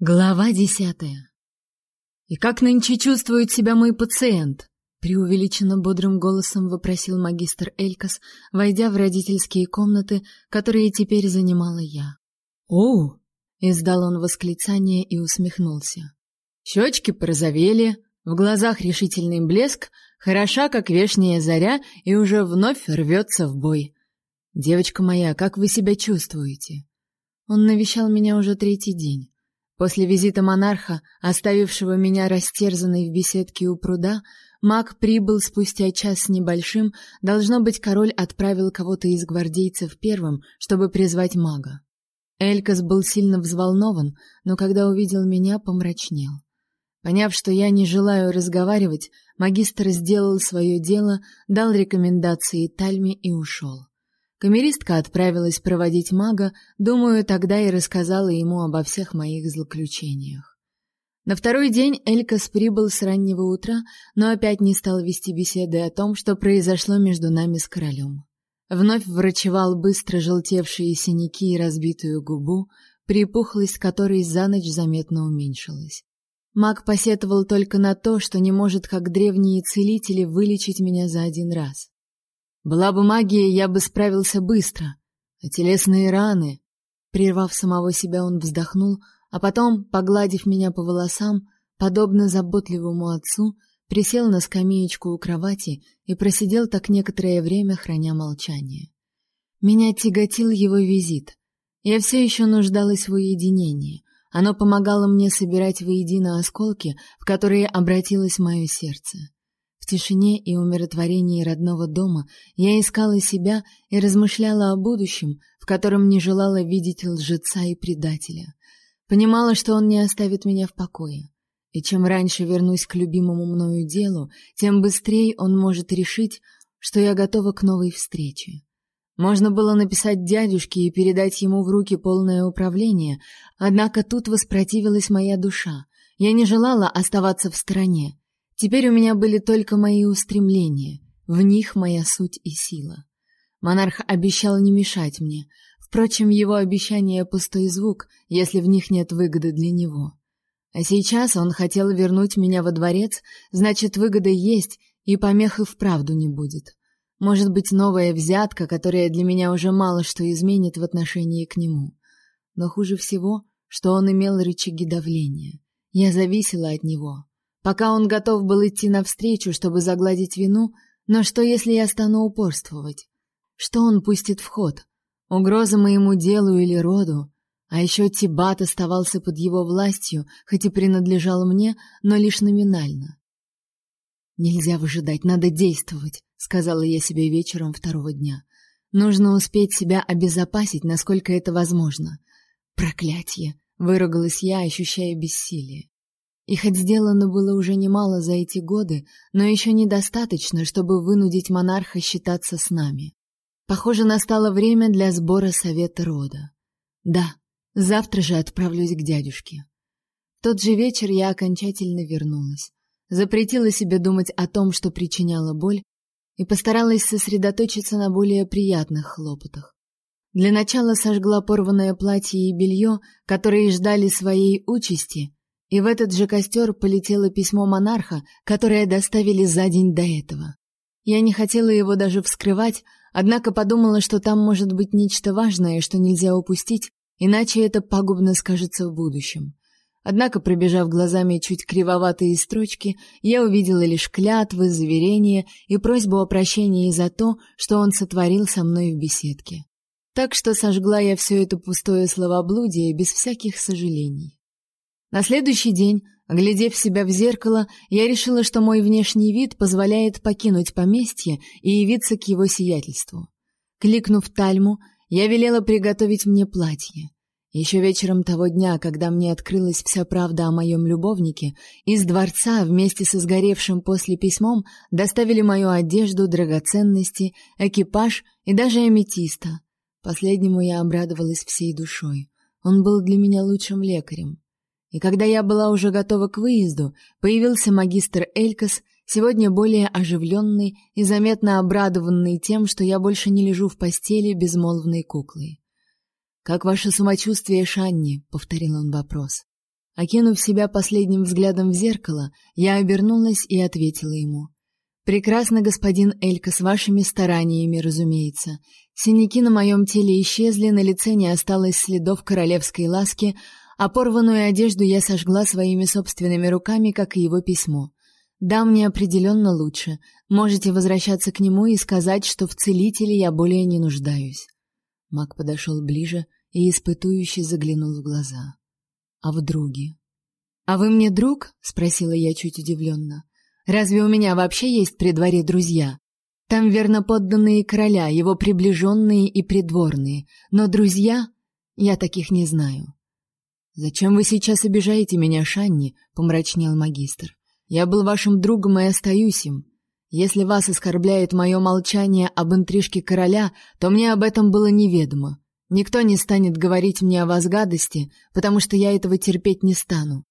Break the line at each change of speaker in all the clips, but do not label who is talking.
Глава десятая. «И как нынче чувствует себя мой пациент?» — преувеличенно бодрым голосом вопросил магистр Элькас, войдя в родительские комнаты, которые теперь занимала я.
«Оу!»
— издал он восклицание и усмехнулся.
«Щечки порозовели, в глазах решительный блеск, хороша, как вешняя заря, и уже вновь рвется в бой. Девочка моя, как вы себя чувствуете?»
Он навещал меня уже третий день. После визита монарха, оставившего меня растерзанной в беседке у пруда, маг прибыл спустя час с небольшим, должно быть, король отправил кого-то из гвардейцев первым, чтобы призвать мага. Элькас был сильно взволнован, но когда увидел меня, помрачнел. Поняв, что я не желаю разговаривать, магистр сделал свое дело, дал рекомендации Тальме и ушел. Камеристка отправилась проводить мага, думаю, тогда и рассказала ему обо всех моих злоключениях. На второй день Элькас прибыл с раннего утра, но опять не стал вести беседы о том, что произошло между нами с королем. Вновь врачевал быстро желтевшие синяки и разбитую губу, припухлость которой за ночь заметно уменьшилась. Маг посетовал только на то, что не может, как древние целители, вылечить меня за один раз. Была бы магия, я бы справился быстро. А телесные раны... Прервав самого себя, он вздохнул, а потом, погладив меня по волосам, подобно заботливому отцу, присел на скамеечку у кровати и просидел так некоторое время, храня молчание. Меня тяготил его визит. Я все еще нуждалась в уединении. Оно помогало мне собирать воедино осколки, в которые обратилось мое сердце тишине и умиротворении родного дома я искала себя и размышляла о будущем, в котором не желала видеть лжеца и предателя. Понимала, что он не оставит меня в покое. И чем раньше вернусь к любимому мною делу, тем быстрее он может решить, что я готова к новой встрече. Можно было написать дядюшке и передать ему в руки полное управление, однако тут воспротивилась моя душа. Я не желала оставаться в стороне. Теперь у меня были только мои устремления, в них моя суть и сила. Монарх обещал не мешать мне. Впрочем, его обещание пустой звук, если в них нет выгоды для него. А сейчас он хотел вернуть меня во дворец, значит, выгода есть, и помех и вправду не будет. Может быть, новая взятка, которая для меня уже мало что изменит в отношении к нему. Но хуже всего, что он имел рычаги давления. Я зависела от него. Пока он готов был идти навстречу, чтобы загладить вину, но что если я стану упорствовать? Что он пустит в ход? Угроза моему делу или роду? А еще Тибат оставался под его властью, хоть и принадлежал мне, но лишь номинально. Нельзя выжидать, надо действовать, сказала я себе вечером второго дня. Нужно успеть себя обезопасить, насколько это возможно. Проклятье, выругалась я, ощущая бессилие. И хоть сделано было уже немало за эти годы, но еще недостаточно, чтобы вынудить монарха считаться с нами. Похоже, настало время для сбора совета рода. Да, завтра же отправлюсь к дядюшке. В тот же вечер я окончательно вернулась. Запретила себе думать о том, что причиняло боль, и постаралась сосредоточиться на более приятных хлопотах. Для начала сожгла порванное платье и белье, которые ждали своей участи, и в этот же костер полетело письмо монарха, которое доставили за день до этого. Я не хотела его даже вскрывать, однако подумала, что там может быть нечто важное, что нельзя упустить, иначе это пагубно скажется в будущем. Однако, пробежав глазами чуть кривоватые строчки, я увидела лишь клятвы, заверения и просьбу о прощении за то, что он сотворил со мной в беседке. Так что сожгла я все это пустое словоблудие без всяких сожалений. На следующий день, оглядев себя в зеркало, я решила, что мой внешний вид позволяет покинуть поместье и явиться к его сиятельству. Кликнув Тальму, я велела приготовить мне платье. Еще вечером того дня, когда мне открылась вся правда о моем любовнике, из дворца вместе со сгоревшим после письмом доставили мою одежду, драгоценности, экипаж и даже аметиста. Последнему я обрадовалась всей душой. Он был для меня лучшим лекарем. И когда я была уже готова к выезду, появился магистр Элькас, сегодня более оживленный и заметно обрадованный тем, что я больше не лежу в постели безмолвной куклой. «Как ваше самочувствие, Шанни?» — повторил он вопрос. Окинув себя последним взглядом в зеркало, я обернулась и ответила ему: Прекрасно, господин Элька, с вашими стараниями, разумеется. Синяки на моем теле исчезли, на лице не осталось следов королевской ласки, а порванную одежду я сожгла своими собственными руками, как и его письмо. Да, мне определенно лучше. Можете возвращаться к нему и сказать, что в целителе я более не нуждаюсь. Мак подошел ближе и испытующе заглянул в глаза. А в друге? А вы мне друг? спросила я чуть удивленно. Разве у меня вообще есть при дворе друзья? Там верно подданные короля, его приближенные и придворные, но друзья я таких не знаю. Зачем вы сейчас обижаете меня, Шанни? помрачнел магистр. Я был вашим другом и остаюсь им. Если вас оскорбляет мое молчание об интрижке короля, то мне об этом было неведомо. Никто не станет говорить мне о вас гадости, потому что я этого терпеть не стану.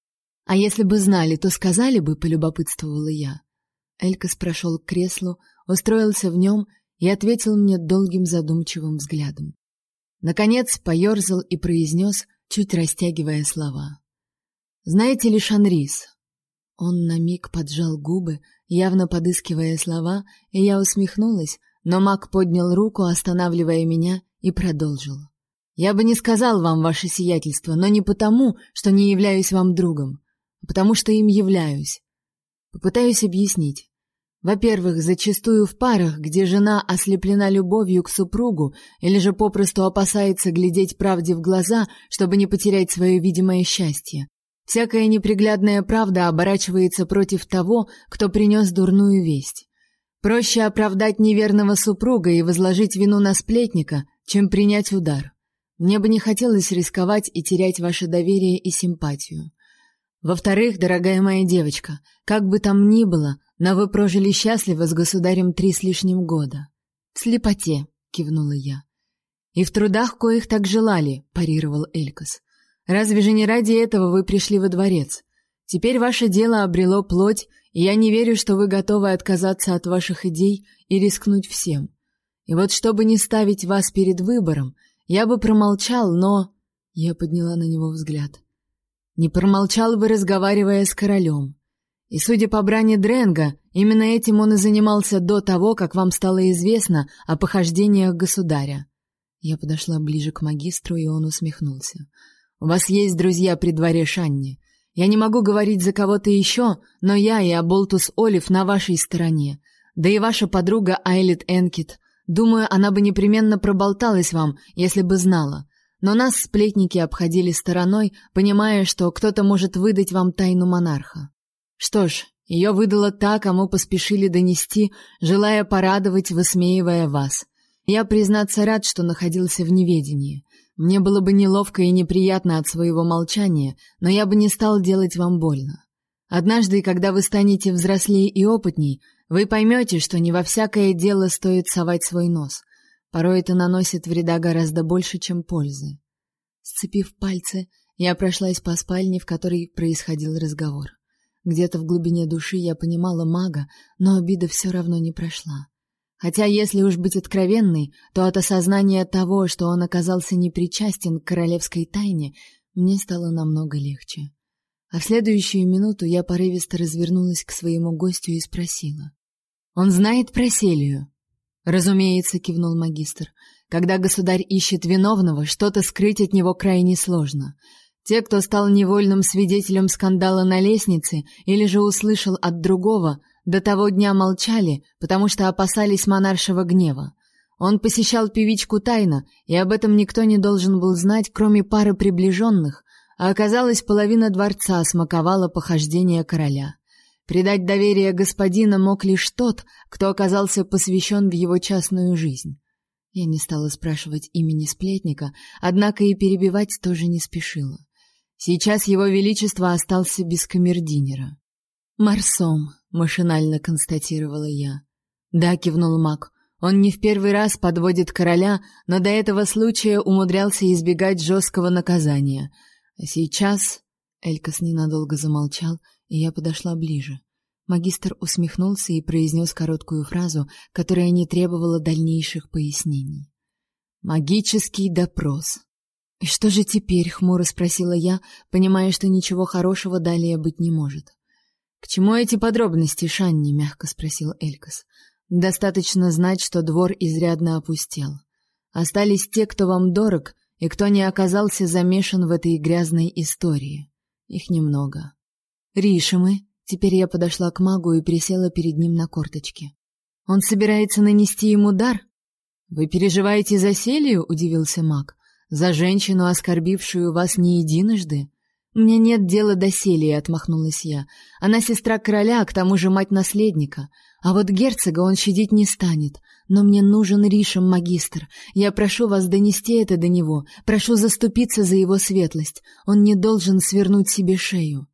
А если бы знали, то сказали бы, полюбопытствовала я. Элькас прошел к креслу, устроился в нем и ответил мне долгим задумчивым взглядом. Наконец поерзал и произнес, чуть растягивая слова. Знаете ли Шанрис? Он на миг поджал губы, явно подыскивая слова, и я усмехнулась, но Мак поднял руку, останавливая меня, и продолжил. Я бы не сказал вам ваше сиятельство, но не потому, что не являюсь вам другом потому что им являюсь. Попытаюсь объяснить. Во-первых, зачастую в парах, где жена ослеплена любовью к супругу или же попросту опасается глядеть правде в глаза, чтобы не потерять свое видимое счастье, всякая неприглядная правда оборачивается против того, кто принес дурную весть. Проще оправдать неверного супруга и возложить вину на сплетника, чем принять удар. Мне бы не хотелось рисковать и терять ваше доверие и симпатию. Во-вторых, дорогая моя девочка, как бы там ни было, но вы прожили счастливо с государем три с лишним года. В слепоте, кивнула я. И в трудах коих так желали, парировал Элькас. Разве же не ради этого вы пришли во дворец? Теперь ваше дело обрело плоть, и я не верю, что вы готовы отказаться от ваших идей и рискнуть всем. И вот чтобы не ставить вас перед выбором, я бы промолчал, но я подняла на него взгляд. Не промолчал бы, разговаривая с королем. И, судя по брани Дренга, именно этим он и занимался до того, как вам стало известно о похождениях государя. Я подошла ближе к магистру, и он усмехнулся. У вас есть друзья при дворе Шанни. Я не могу говорить за кого-то еще, но я и Аболтус Олив на вашей стороне. Да и ваша подруга Айлит Энкит. Думаю, она бы непременно проболталась вам, если бы знала. Но нас сплетники обходили стороной, понимая, что кто-то может выдать вам тайну монарха. Что ж, ее выдала та, кому поспешили донести, желая порадовать, высмеивая вас. Я, признаться, рад, что находился в неведении. Мне было бы неловко и неприятно от своего молчания, но я бы не стал делать вам больно. Однажды, когда вы станете взрослее и опытней, вы поймете, что не во всякое дело стоит совать свой нос. Порой это наносит вреда гораздо больше, чем пользы. Сцепив пальцы, я прошлась по спальне, в которой происходил разговор. Где-то в глубине души я понимала мага, но обида все равно не прошла. Хотя, если уж быть откровенной, то от осознания того, что он оказался непричастен к королевской тайне, мне стало намного легче. А в следующую минуту я порывисто развернулась к своему гостю и спросила: "Он знает про Селию?" Разумеется, кивнул магистр. Когда государь ищет виновного, что-то скрыть от него крайне сложно. Те, кто стал невольным свидетелем скандала на лестнице или же услышал от другого, до того дня молчали, потому что опасались монаршего гнева. Он посещал певичку тайно, и об этом никто не должен был знать, кроме пары приближенных, а оказалось, половина дворца смаковала похождения короля. Предать доверие господина мог лишь тот, кто оказался посвящен в его частную жизнь. Я не стала спрашивать имени сплетника, однако и перебивать тоже не спешила. Сейчас его величество остался без камердинера. Марсом, машинально констатировала я. Да, кивнул Мак. Он не в первый раз подводит короля, но до этого случая умудрялся избегать жесткого наказания. А сейчас Элькас ненадолго замолчал, и я подошла ближе. Магистр усмехнулся и произнес короткую фразу, которая не требовала дальнейших пояснений. Магический допрос. И что же теперь, хмуро спросила я, понимая, что ничего хорошего далее быть не может. К чему эти подробности, Шанни, мягко спросил Элькас. Достаточно знать, что двор изрядно опустел. Остались те, кто вам дорог, и кто не оказался замешан в этой грязной истории. Их немного. Ришимы. Теперь я подошла к магу и присела перед ним на корточки. Он собирается нанести ему удар? Вы переживаете за Селию? удивился маг. За женщину, оскорбившую вас не единожды? Мне нет дела до Селии, отмахнулась я. Она сестра короля, а к тому же мать наследника. А вот герцога он щадить не станет. Но мне нужен Ришем магистр. Я прошу вас донести это до него. Прошу заступиться за его светлость. Он не должен свернуть себе шею.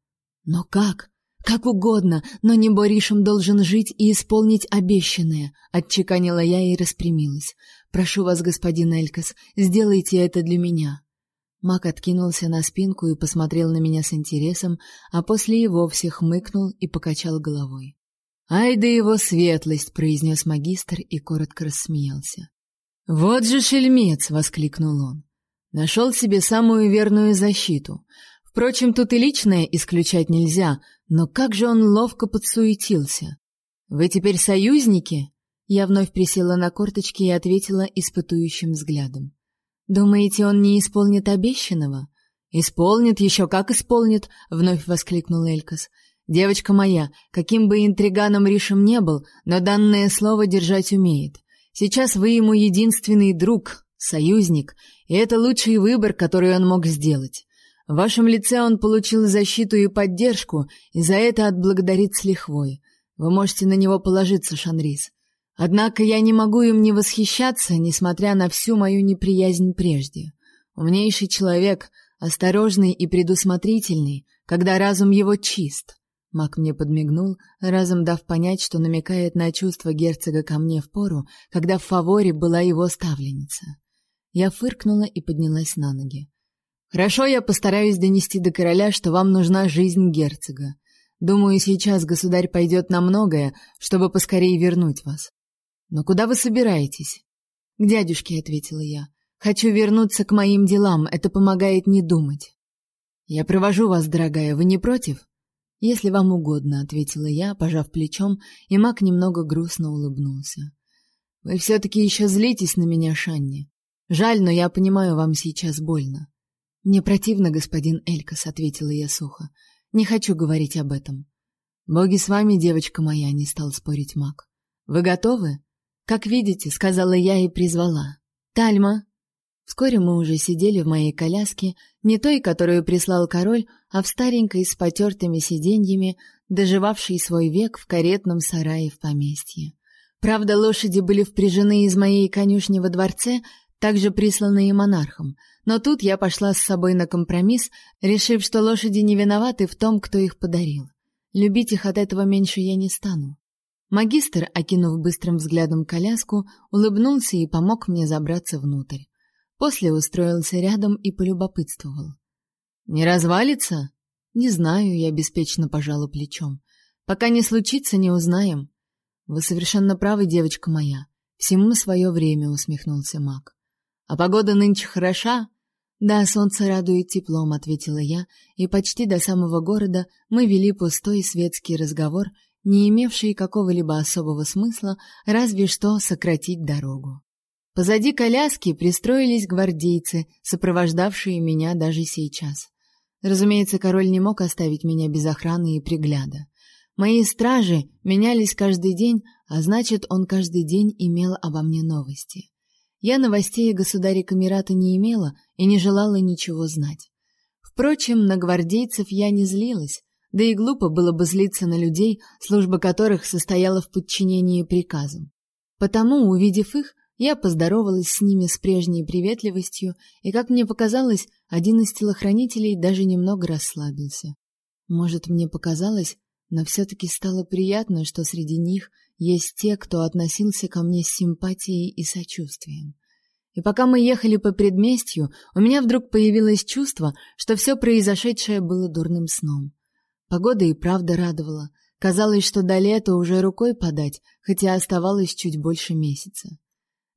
Но как? Как угодно, но не Боришем должен жить и исполнить обещанное, отчеканила я и распрямилась. Прошу вас, господин Элькас, сделайте это для меня. Мак откинулся на спинку и посмотрел на меня с интересом, а после и вовсе хмыкнул и покачал головой. «Ай да его светлость!» — произнес магистр и коротко рассмеялся. «Вот же шельмец!» — воскликнул он. «Нашел себе самую верную защиту. Впрочем, тут и личное исключать нельзя, но как же он ловко подсуетился. Вы теперь союзники? Я вновь присела на корточки и ответила испытующим взглядом. Думаете, он не исполнит обещанного? Исполнит еще как исполнит, вновь воскликнул Элькас. Девочка моя, каким бы интриганом Ришем не был, но данное слово держать умеет. Сейчас вы ему единственный друг, союзник, и это лучший выбор, который он мог сделать. В вашем лице он получил защиту и поддержку, и за это отблагодарит с лихвой. Вы можете на него положиться, Шанрис. Однако я не могу им не восхищаться, несмотря на всю мою неприязнь прежде. Умнейший человек, осторожный и предусмотрительный, когда разум его чист. Мак мне подмигнул, разом дав понять, что намекает на чувство герцога ко мне в пору, когда в фаворе была его ставленница. Я фыркнула и поднялась на ноги. Хорошо, я постараюсь донести до короля, что вам нужна жизнь герцога. Думаю, сейчас государь пойдет на многое, чтобы поскорее вернуть вас. Но куда вы собираетесь? К дядюшке, ответила я. Хочу вернуться к моим делам, это помогает не думать. Я провожу вас, дорогая, вы не против? Если вам угодно, ответила я, пожав плечом, и Мак немного грустно улыбнулся. Вы все таки еще злитесь на меня, Шанни. Жаль, но я понимаю, вам сейчас больно. Мне противно, господин Элькас, ответила я сухо. Не хочу говорить об этом. Боги с вами, девочка моя, не стал спорить Мак. Вы готовы? Как видите, сказала я и призвала. Тальма. Вскоре мы уже сидели в моей коляске, не той, которую прислал король, а в старенькой с потертыми сиденьями, доживавшей свой век в каретном сарае в поместье. Правда, лошади были впряжены из моей конюшни во дворце, также присланные монархом, но тут я пошла с собой на компромисс, решив, что лошади не виноваты в том, кто их подарил. Любить их от этого меньше я не стану. Магистр, окинув быстрым взглядом коляску, улыбнулся и помог мне забраться внутрь. После устроился рядом и полюбопытствовал. «Не развалится?» «Не знаю», — я беспечно пожала плечом. «Пока не случится, не узнаем». «Вы совершенно правы, девочка моя. Всему свое время», — усмехнулся маг. А погода нынче хороша? Да, солнце радует теплом, ответила я, и почти до самого города мы вели пустой светский разговор, не имевший какого-либо особого смысла, разве что сократить дорогу. Позади коляски пристроились гвардейцы, сопровождавшие меня даже сейчас. Разумеется, король не мог оставить меня без охраны и пригляда. Мои стражи менялись каждый день, а значит, он каждый день имел обо мне новости. Я новостей государя Камерата не имела и не желала ничего знать. Впрочем, на гвардейцев я не злилась, да и глупо было бы злиться на людей, служба которых состояла в подчинении приказам. Потому, увидев их, я поздоровалась с ними с прежней приветливостью, и, как мне показалось, один из телохранителей даже немного расслабился. Может, мне показалось, но все-таки стало приятно, что среди них есть те, кто относился ко мне с симпатией и сочувствием. И пока мы ехали по предместью, у меня вдруг появилось чувство, что все произошедшее было дурным сном. Погода и правда радовала. Казалось, что до лета уже рукой подать, хотя оставалось чуть больше месяца.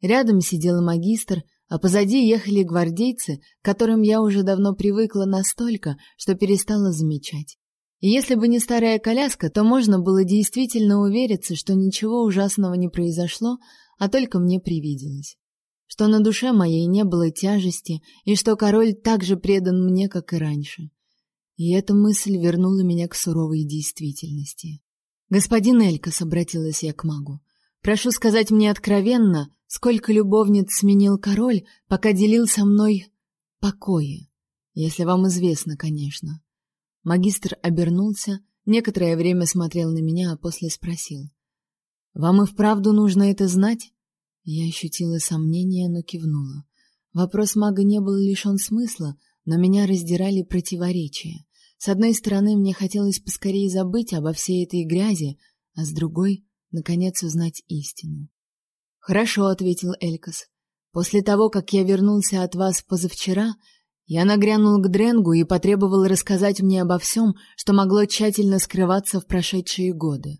Рядом сидел магистр, а позади ехали гвардейцы, к которым я уже давно привыкла настолько, что перестала замечать. И если бы не старая коляска, то можно было действительно увериться, что ничего ужасного не произошло, а только мне привиделось. Что на душе моей не было тяжести, и что король так же предан мне, как и раньше. И эта мысль вернула меня к суровой действительности. «Господин Элькас», — обратилась я к магу, — «прошу сказать мне откровенно, сколько любовниц сменил король, пока делил со мной покои, если вам известно, конечно». Магистр обернулся, некоторое время смотрел на меня, а после спросил. «Вам и вправду нужно это знать?» Я ощутила сомнение, но кивнула. Вопрос мага не был лишен смысла, но меня раздирали противоречия. С одной стороны, мне хотелось поскорее забыть обо всей этой грязи, а с другой — наконец узнать истину. «Хорошо», — ответил Элькас. «После того, как я вернулся от вас позавчера, я нагрянул к Дренгу и потребовал рассказать мне обо всем, что могло тщательно скрываться в прошедшие годы.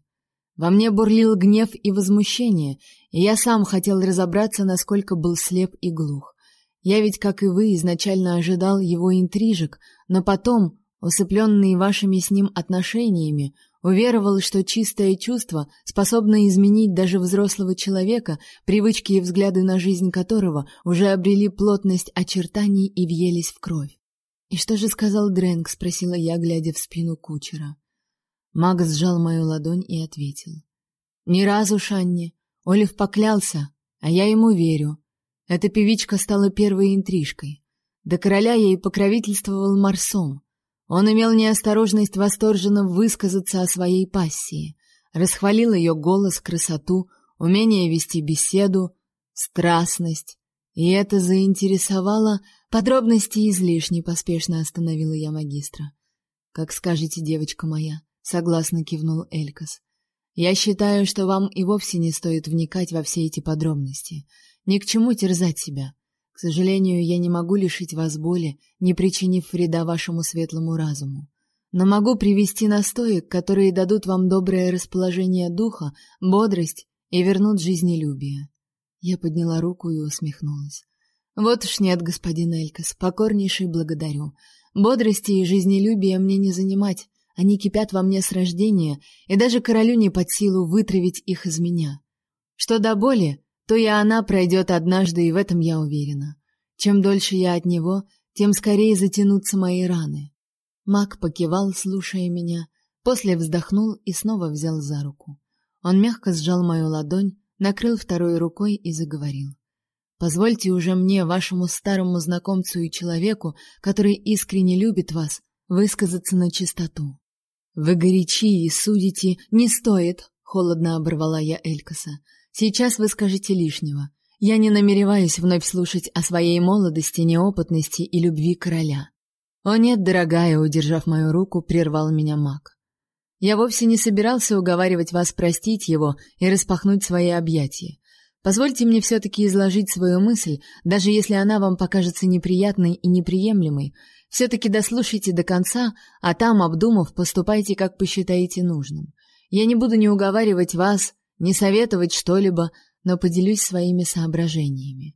Во мне бурлил гнев и возмущение, и я сам хотел разобраться, насколько был слеп и глух. Я ведь, как и вы, изначально ожидал его интрижек, но потом, усыпленный вашими с ним отношениями, уверовал, что чистое чувство способно изменить даже взрослого человека, привычки и взгляды на жизнь которого уже обрели плотность очертаний и въелись в кровь. «И что же сказал Дрэнк?» — спросила я, глядя в спину кучера. Маг сжал мою ладонь и ответил. «Ни разу, Шанни. Олив поклялся, а я ему верю. Эта певичка стала первой интрижкой. До короля ей покровительствовал Марсом. Он имел неосторожность восторженно высказаться о своей пассии, расхвалил ее голос, красоту, умение вести беседу, страстность. И это заинтересовало... Подробности излишни, поспешно остановила я магистра. Как скажете, девочка моя, согласно кивнул Элькас. Я считаю, что вам и вовсе не стоит вникать во все эти подробности. Ни к чему терзать себя. К сожалению, я не могу лишить вас боли, не причинив вреда вашему светлому разуму. Но могу привести настоек, которые дадут вам доброе расположение духа, бодрость и вернут жизнелюбие. Я подняла руку и усмехнулась. Вот уж нет, господин Элькас, покорнейший благодарю. Бодрости и жизнелюбия мне не занимать, они кипят во мне с рождения, и даже королю не под силу вытравить их из меня. Что до боли, то и она пройдет однажды, и в этом я уверена. Чем дольше я от него, тем скорее затянутся мои раны. Мак покивал, слушая меня, после вздохнул и снова взял за руку. Он мягко сжал мою ладонь, накрыл второй рукой и заговорил. Позвольте уже мне, вашему старому знакомцу и человеку, который искренне любит вас, высказаться на чистоту. Вы горячи и судите, не стоит, холодно оборвала я Элькаса. Сейчас вы скажете лишнего. Я не намереваюсь вновь слушать о своей молодости, неопытности и любви короля. О нет, дорогая, удержав мою руку, прервал меня маг. Я вовсе не собирался уговаривать вас простить его и распахнуть свои объятия. Позвольте мне все таки изложить свою мысль, даже если она вам покажется неприятной и неприемлемой. все таки дослушайте до конца, а там, обдумав, поступайте, как посчитаете нужным. Я не буду ни уговаривать вас, не советовать что-либо, но поделюсь своими соображениями.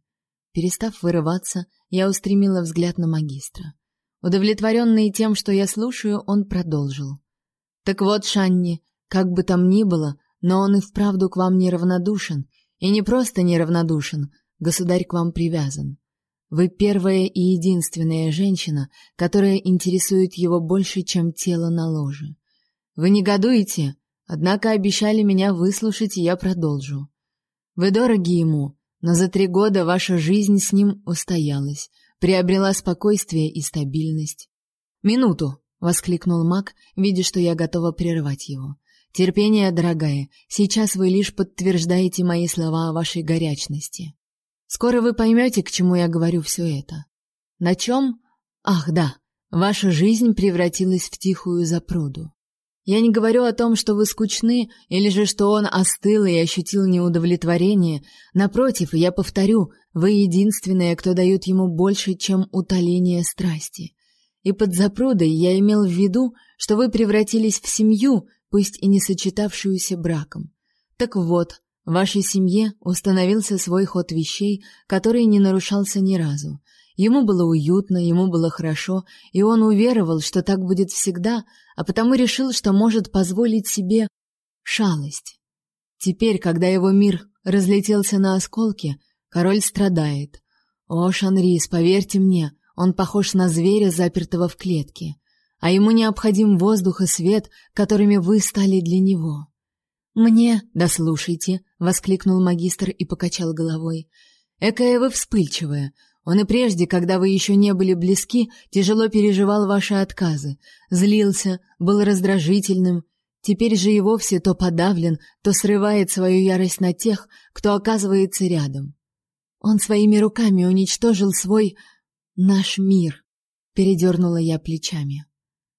Перестав вырываться, я устремила взгляд на магистра. Удовлетворенный тем, что я слушаю, он продолжил. Так вот, Шанни, как бы там ни было, но он и вправду к вам неравнодушен, и не просто неравнодушен, государь к вам привязан. Вы первая и единственная женщина, которая интересует его больше, чем тело на ложе. Вы негодуете, Однако обещали меня выслушать, и я продолжу. Вы дороги ему, но за три года ваша жизнь с ним устоялась, приобрела спокойствие и стабильность. Минуту, воскликнул Мак, видя, что я готова прервать его. Терпение, дорогая. Сейчас вы лишь подтверждаете мои слова о вашей горячности. Скоро вы поймете, к чему я говорю все это. На чем? Ах, да. Ваша жизнь превратилась в тихую запруду. Я не говорю о том, что вы скучны, или же что он остыл и ощутил неудовлетворение. Напротив, я повторю, вы единственная, кто дает ему больше, чем утоление страсти. И под запрудой я имел в виду, что вы превратились в семью, пусть и не сочетавшуюся браком. Так вот, В вашей семье установился свой ход вещей, который не нарушался ни разу. Ему было уютно, ему было хорошо, и он уверовал, что так будет всегда, а потому решил, что может позволить себе шалость. Теперь, когда его мир разлетелся на осколки, король страдает. О, Шанрис, поверьте мне, он похож на зверя, запертого в клетке, а ему необходим воздух и свет, которыми вы стали для него. Мне, да слушайте, воскликнул магистр и покачал головой. Экая вы вспыльчивая. Он и прежде, когда вы еще не были близки, тяжело переживал ваши отказы, злился, был раздражительным. Теперь же и вовсе то подавлен, то срывает свою ярость на тех, кто оказывается рядом. Он своими руками уничтожил свой наш мир. Передернула я плечами.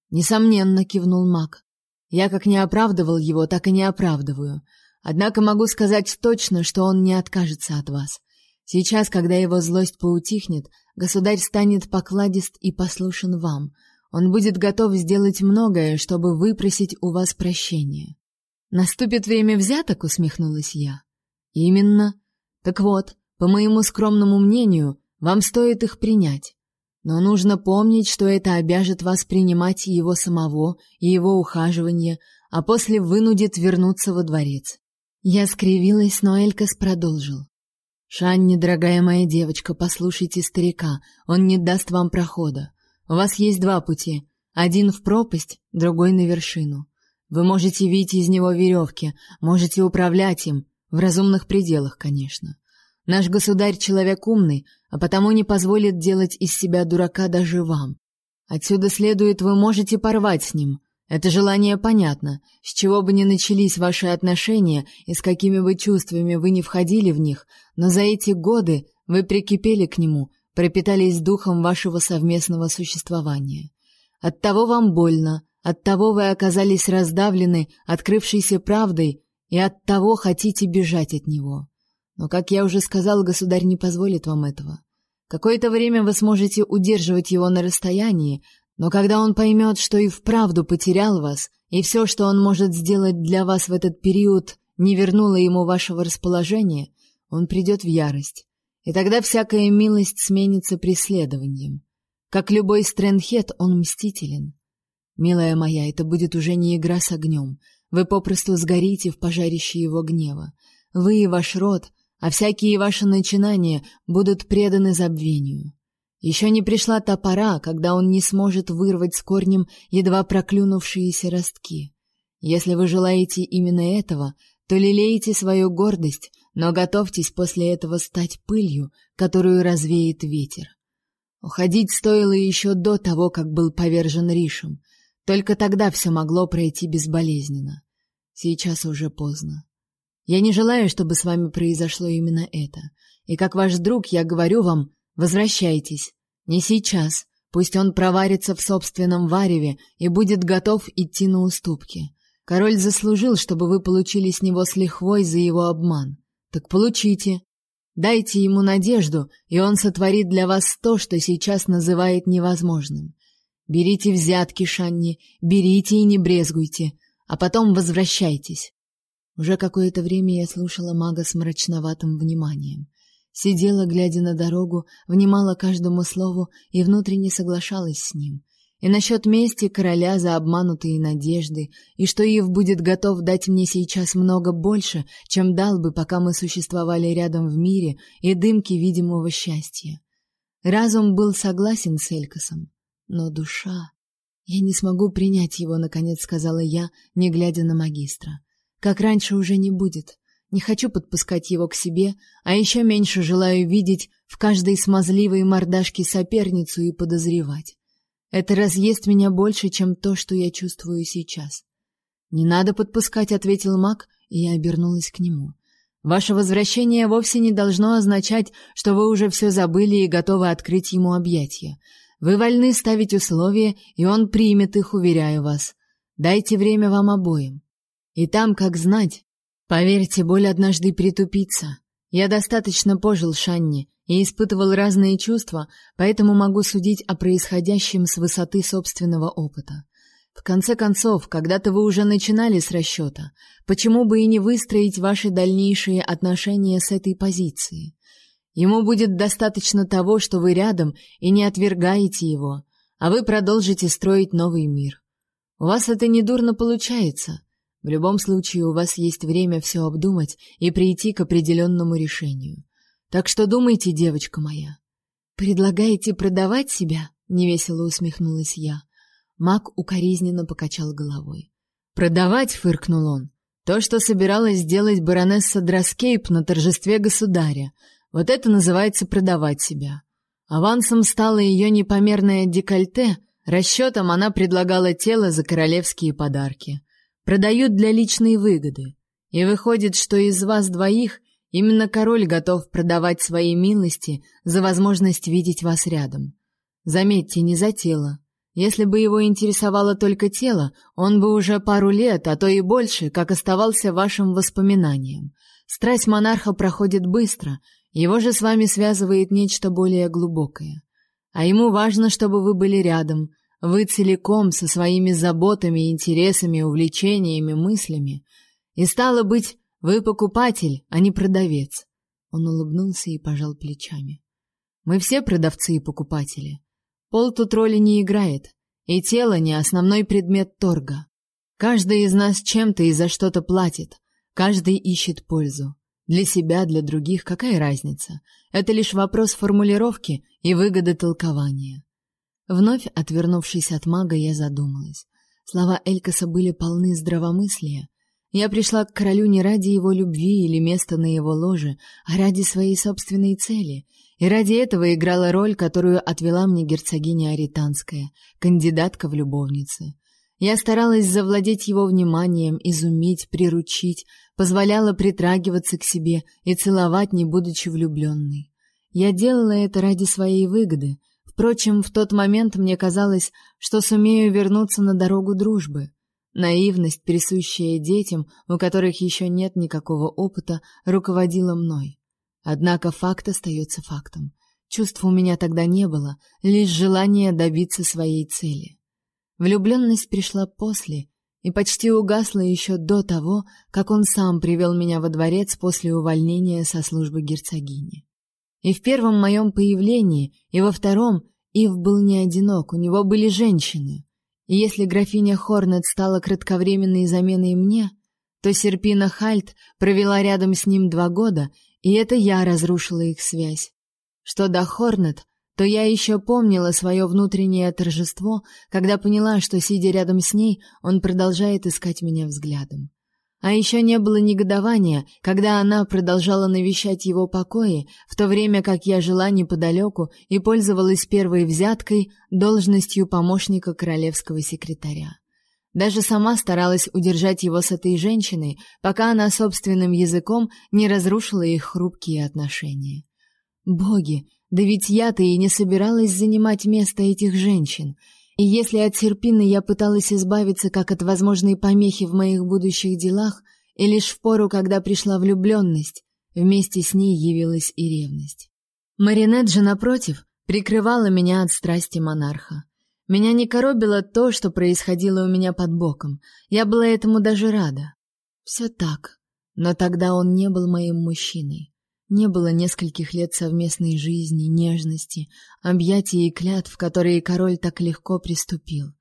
Несомненно, кивнул Мак. Я как не оправдывал его, так и не оправдываю. Однако могу сказать точно, что он не откажется от вас. Сейчас, когда его злость поутихнет, государь станет покладист и послушен вам. Он будет готов сделать многое, чтобы выпросить у вас прощения. Наступит время взяток, усмехнулась я. Именно. Так вот, по моему скромному мнению, вам стоит их принять. Но нужно помнить, что это обяжет вас принимать его самого и его ухаживание, а после вынудит вернуться во дворец. Я скривилась, но Элькас продолжил. «Шанни, дорогая моя девочка, послушайте старика, он не даст вам прохода. У вас есть два пути. Один в пропасть, другой на вершину. Вы можете видеть из него веревки, можете управлять им, в разумных пределах, конечно. Наш государь человек умный, а потому не позволит делать из себя дурака даже вам. Отсюда следует, вы можете порвать с ним, это желание понятно. С чего бы ни начались ваши отношения и с какими бы чувствами вы ни входили в них, но за эти годы вы прикипели к нему, пропитались духом вашего совместного существования. Оттого вам больно, оттого вы оказались раздавлены открывшейся правдой и оттого хотите бежать от него. Но, как я уже сказал, государь не позволит вам этого. Какое-то время вы сможете удерживать его на расстоянии, но когда он поймет, что и вправду потерял вас, и все, что он может сделать для вас в этот период, не вернуло ему вашего расположения, он придет в ярость. И тогда всякая милость сменится преследованием. Как любой стрэнхет, он мстителен. Милая моя, это будет уже не игра с огнем. Вы попросту сгорите в пожарище его гнева. Вы и ваш род, а всякие ваши начинания будут преданы забвению. Еще не пришла та пора, когда он не сможет вырвать с корнем едва проклюнувшиеся ростки. Если вы желаете именно этого, то лелейте свою гордость, но готовьтесь после этого стать пылью, которую развеет ветер. Уходить стоило еще до того, как был повержен Ришем. Только тогда все могло пройти безболезненно. Сейчас уже поздно. Я не желаю, чтобы с вами произошло именно это. И как ваш друг я говорю вам, Возвращайтесь. Не сейчас. Пусть он проварится в собственном вареве и будет готов идти на уступки. Король заслужил, чтобы вы получили с него с лихвой за его обман. Так получите. Дайте ему надежду, и он сотворит для вас то, что сейчас называет невозможным. Берите взятки, Шанни, берите и не брезгуйте, а потом возвращайтесь. Уже какое-то время я слушала мага с мрачноватым вниманием. Сидела, глядя на дорогу, внимала каждому слову и внутренне соглашалась с ним. И насчет мести короля за обманутые надежды, и что Ив будет готов дать мне сейчас много больше, чем дал бы, пока мы существовали рядом в мире и дымке видимого счастья. Разум был согласен с Элькасом, но душа... Я не смогу принять его, наконец сказала я, не глядя на магистра. Как раньше уже не будет. Не хочу подпускать его к себе, а еще меньше желаю видеть в каждой смазливой мордашке соперницу и подозревать. Это разъест меня больше, чем то, что я чувствую сейчас. Не надо подпускать, ответил Мак, и я обернулась к нему. Ваше возвращение вовсе не должно означать, что вы уже все забыли и готовы открыть ему объятия. Вы вольны ставить условия, и он примет их, уверяю вас. Дайте время вам обоим. И там, как знать, Поверьте, боль однажды притупится. Я достаточно пожил Шанни и испытывал разные чувства, поэтому могу судить о происходящем с высоты собственного опыта. В конце концов, когда-то вы уже начинали с расчета. Почему бы и не выстроить ваши дальнейшие отношения с этой позиции? Ему будет достаточно того, что вы рядом и не отвергаете его, а вы продолжите строить новый мир. У вас это недурно получается. В любом случае у вас есть время все обдумать и прийти к определенному решению. Так что думайте, девочка моя. Предлагаете продавать себя? невесело усмехнулась я. Мак укоризненно покачал головой. Продавать, фыркнул он. То, что собиралась сделать баронесса Драскейп на торжестве государя. Вот это называется продавать себя. Авансом стало ее непомерное декольте, расчетом она предлагала тело за королевские подарки. Продают для личной выгоды. И выходит, что из вас двоих именно король готов продавать свои милости за возможность видеть вас рядом. Заметьте, не за тело. Если бы его интересовало только тело, он бы уже пару лет, а то и больше, как оставался вашим воспоминанием. Страсть монарха проходит быстро, его же с вами связывает нечто более глубокое. А ему важно, чтобы вы были рядом, вы целиком со своими заботами, интересами, увлечениями, мыслями. И стало быть, вы покупатель, а не продавец. Он улыбнулся и пожал плечами. Мы все продавцы и покупатели. Пол тут роли не играет, и тело не основной предмет торга. Каждый из нас чем-то и за что-то платит, каждый ищет пользу. Для себя, для других какая разница? Это лишь вопрос формулировки и выгоды толкования. Вновь отвернувшись от мага, я задумалась. Слова Элькаса были полны здравомыслия. Я пришла к королю не ради его любви или места на его ложе, а ради своей собственной цели. И ради этого играла роль, которую отвела мне герцогиня Аританская, кандидатка в любовницы. Я старалась завладеть его вниманием, изумить, приручить, позволяла притрагиваться к себе и целовать, не будучи влюбленной. Я делала это ради своей выгоды — Впрочем, в тот момент мне казалось, что сумею вернуться на дорогу дружбы. Наивность, присущая детям, у которых еще нет никакого опыта, руководила мной. Однако факт остается фактом. Чувств у меня тогда не было, лишь желание добиться своей цели. Влюбленность пришла после и почти угасла еще до того, как он сам привел меня во дворец после увольнения со службы герцогини. И в первом моем появлении, и во втором Ив был не одинок, у него были женщины. И если графиня Хорнет стала кратковременной заменой мне, то Серпина Хальт провела рядом с ним два года, и это я разрушила их связь. Что до Хорнет, то я еще помнила свое внутреннее торжество, когда поняла, что сидя рядом с ней, он продолжает искать меня взглядом. А еще не было негодования, когда она продолжала навещать его покои, в то время как я жила неподалеку и пользовалась первой взяткой должностью помощника королевского секретаря. Даже сама старалась удержать его с этой женщиной, пока она собственным языком не разрушила их хрупкие отношения. Боги, да ведь я-то и не собиралась занимать место этих женщин — и если от Серпины я пыталась избавиться как от возможной помехи в моих будущих делах, и лишь в пору, когда пришла влюбленность, вместе с ней явилась и ревность. Маринет же, напротив, прикрывала меня от страсти монарха. Меня не коробило то, что происходило у меня под боком. Я была этому даже рада. Все так, но тогда он не был моим мужчиной. Не было нескольких лет совместной жизни, нежности, объятий и клятв, которые король так легко приступил.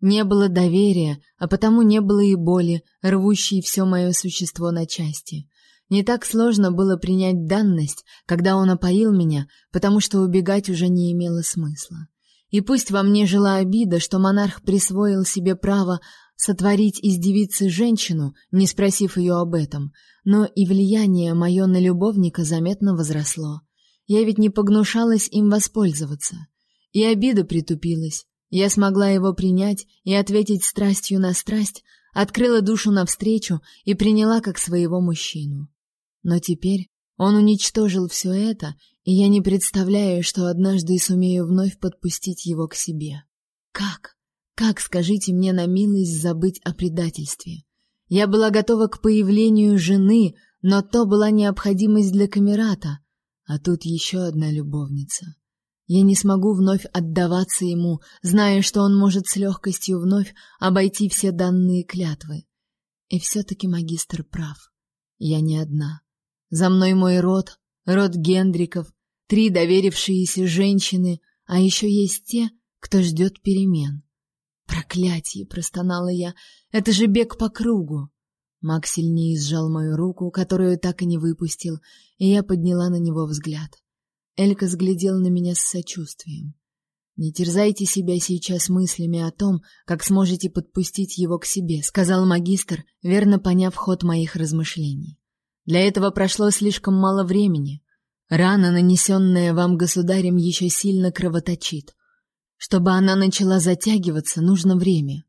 Не было доверия, а потому не было и боли, рвущей все мое существо на части. Не так сложно было принять данность, когда он опоил меня, потому что убегать уже не имело смысла. И пусть во мне жила обида, что монарх присвоил себе право сотворить из девицы женщину, не спросив ее об этом, но и влияние мое на любовника заметно возросло. Я ведь не погнушалась им воспользоваться. И обида притупилась. Я смогла его принять и ответить страстью на страсть, открыла душу навстречу и приняла как своего мужчину. Но теперь он уничтожил все это, и я не представляю, что однажды сумею вновь подпустить его к себе. Как? Как, скажите мне на милость, забыть о предательстве? Я была готова к появлению жены, но то была необходимость для камерата, а тут еще одна любовница. Я не смогу вновь отдаваться ему, зная, что он может с легкостью вновь обойти все данные клятвы. И все-таки магистр прав. Я не одна. За мной мой род, род Гендриков, три доверившиеся женщины, а еще есть те, кто ждет перемен. Проклятие, простонала я. Это же бег по кругу. Мак сильнее сжал мою руку, которую так и не выпустил, и я подняла на него взгляд. Элька взглядел на меня с сочувствием. Не терзайте себя сейчас мыслями о том, как сможете подпустить его к себе, сказал магистр, верно поняв ход моих размышлений. Для этого прошло слишком мало времени. Рана, нанесенная вам государем, еще сильно кровоточит. Чтобы она начала затягиваться, нужно время.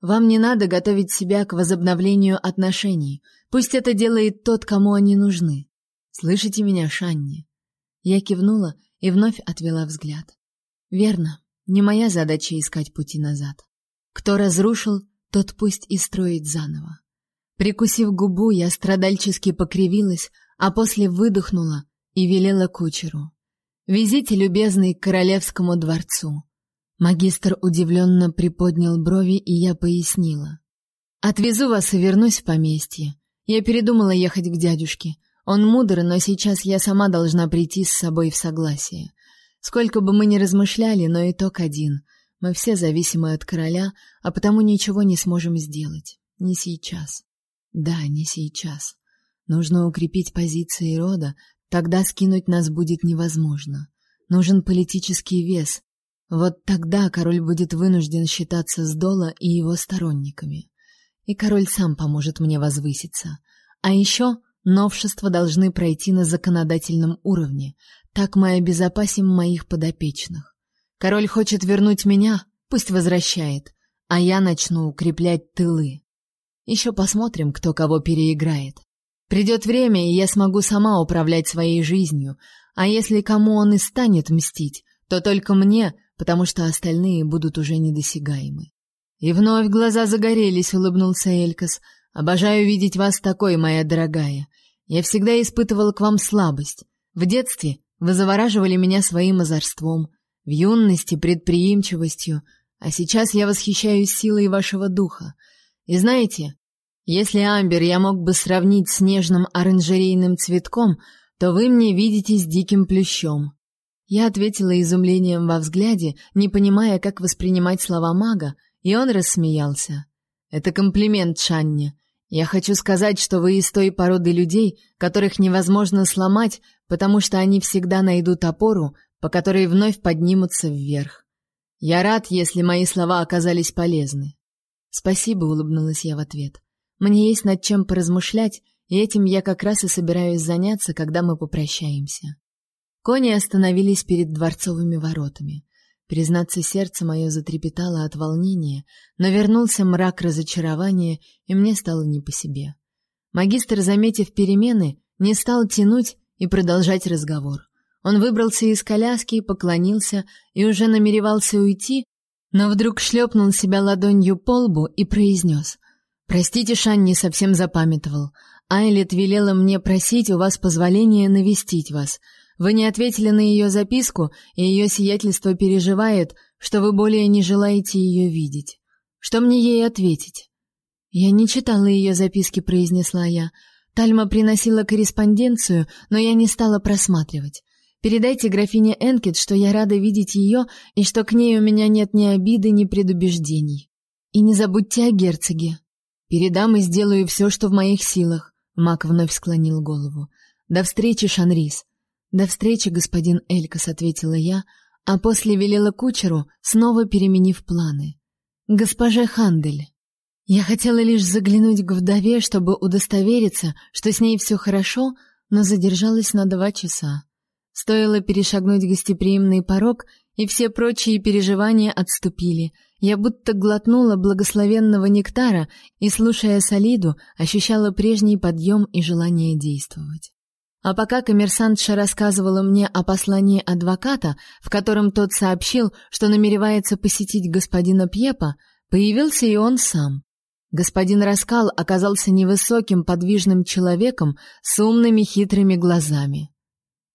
Вам не надо готовить себя к возобновлению отношений. Пусть это делает тот, кому они нужны. Слышите меня, Шанни? Я кивнула и вновь отвела взгляд. Верно, не моя задача искать пути назад. Кто разрушил, тот пусть и строит заново. Прикусив губу, я страдальчески покривилась, а после выдохнула и велела кучеру: "Везите любезный к королевскому дворцу". Магистр удивленно приподнял брови, и я пояснила: "Отвезу вас и вернусь в поместье. Я передумала ехать к дядюшке. Он мудр, но сейчас я сама должна прийти с собой в согласие. Сколько бы мы ни размышляли, но итог один. Мы все зависимы от короля, а потому ничего не сможем сделать. Не сейчас. Да, не сейчас. Нужно укрепить позиции рода, тогда скинуть нас будет невозможно. Нужен политический вес. Вот тогда король будет вынужден считаться с Дола и его сторонниками. И король сам поможет мне возвыситься. А еще Новшества должны пройти на законодательном уровне. Так мы обезопасим моих подопечных. Король хочет вернуть меня, пусть возвращает, а я начну укреплять тылы. Еще посмотрим, кто кого переиграет. Придет время, и я смогу сама управлять своей жизнью, а если кому он и станет мстить, то только мне, потому что остальные будут уже недосягаемы. И вновь глаза загорелись, улыбнулся Элькас. Обожаю видеть вас такой, моя дорогая. Я всегда испытывал к вам слабость. В детстве вы завораживали меня своим озорством, в юности предприимчивостью, а сейчас я восхищаюсь силой вашего духа. И знаете, если Амбер я мог бы сравнить с нежным оранжерейным цветком, то вы мне видитесь диким плющом. Я ответила изумлением во взгляде, не понимая, как воспринимать слова мага, и он рассмеялся. Это комплимент, Шанне. Я хочу сказать, что вы из той породы людей, которых невозможно сломать, потому что они всегда найдут опору, по которой вновь поднимутся вверх. Я рад, если мои слова оказались полезны. Спасибо, улыбнулась я в ответ. Мне есть над чем поразмышлять, и этим я как раз и собираюсь заняться, когда мы попрощаемся. Кони остановились перед дворцовыми воротами. Признаться, сердце мое затрепетало от волнения, но вернулся мрак разочарования, и мне стало не по себе. Магистр, заметив перемены, не стал тянуть и продолжать разговор. Он выбрался из коляски, поклонился и уже намеревался уйти, но вдруг шлепнул себя ладонью по лбу и произнес. «Простите, Шан не совсем запамятовал. Айлет велела мне просить у вас позволения навестить вас. Вы не ответили на ее записку, и ее сиятельство переживает, что вы более не желаете ее видеть. Что мне ей ответить? Я не читала ее записки, произнесла я. Тальма приносила корреспонденцию, но я не стала просматривать. Передайте графине Энкет, что я рада видеть ее и что к ней у меня нет ни обиды, ни предубеждений. И не забудьте о герцоге. Передам и сделаю все, что в моих силах. Мак вновь склонил голову. До встречи, Шанрис. До встречи, господин Элькас, ответила я, а после велела кучеру, снова переменив планы. Госпоже Хандель. Я хотела лишь заглянуть к вдове, чтобы удостовериться, что с ней все хорошо, но задержалась на два часа. Стоило перешагнуть гостеприимный порог, и все прочие переживания отступили. Я будто глотнула благословенного нектара и, слушая Солиду, ощущала прежний подъем и желание действовать. А пока коммерсантша рассказывала мне о послании адвоката, в котором тот сообщил, что намеревается посетить господина Пьепа, появился и он сам. Господин Раскал оказался невысоким, подвижным человеком с умными хитрыми глазами.